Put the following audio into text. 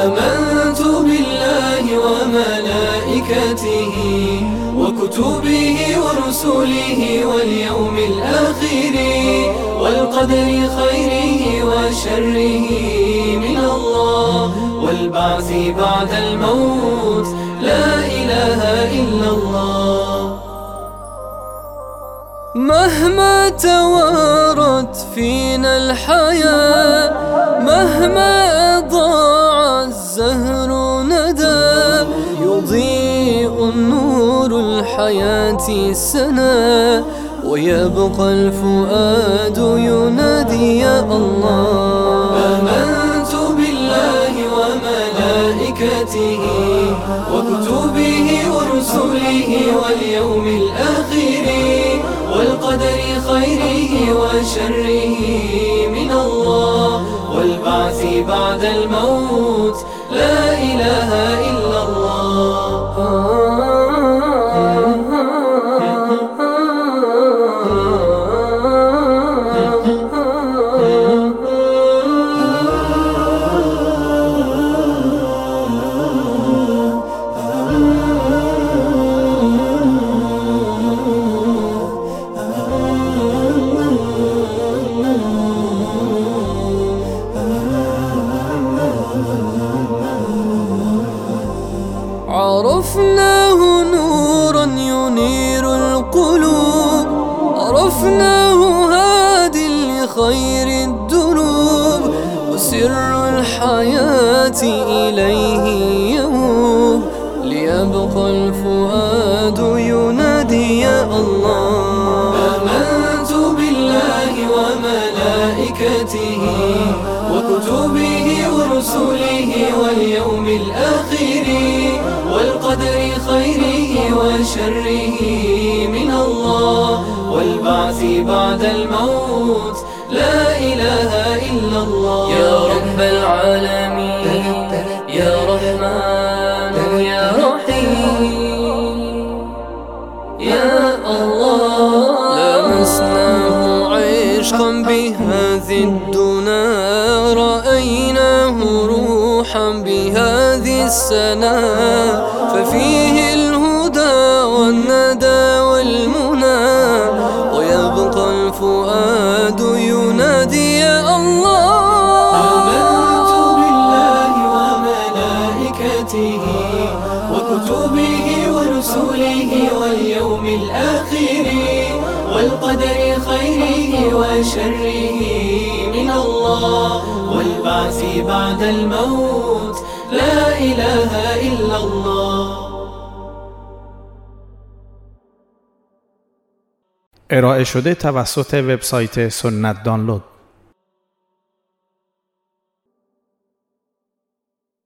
آمنت بالله وملائكته وكتبه ورسله واليوم الآخر والقدر خيره وشره من الله والبعث بعد الموت لا إله إلا الله. مهما توارت فينا الحياة سنا ويبقى الفؤاد ينادي يا الله. آمنت بالله وملائكته وكتبه ورسله واليوم الآخر والقدر خيره وشره من الله. والبعث بعد الموت لا إله عرفناه نورا ينير القلوب. عرفناه هاد لخير الدروب وسر الحياة إليه يوم ليبقى الفؤاد ينادي يا الله. آمنت بالله وملائكته. وكتبه ورسله واليوم الآخر والقدر خيره وشره من الله والبعث بعد الموت لا إله إلا الله يا رب العالمين يا رحمن يا رحيم يا الله. لمسناه عشقا بهذه الدنا السنة ففيه الهدى والندى والمنى. ويبقى الفؤاد ينادي يا الله. آمنت بالله وملائكته وكتبه ورسله واليوم الآخر والقدر خيره وشره من الله والبعث بعد الموت. لا إله إلا الله. ارائه شده توسط وبسایت سنت دانلود.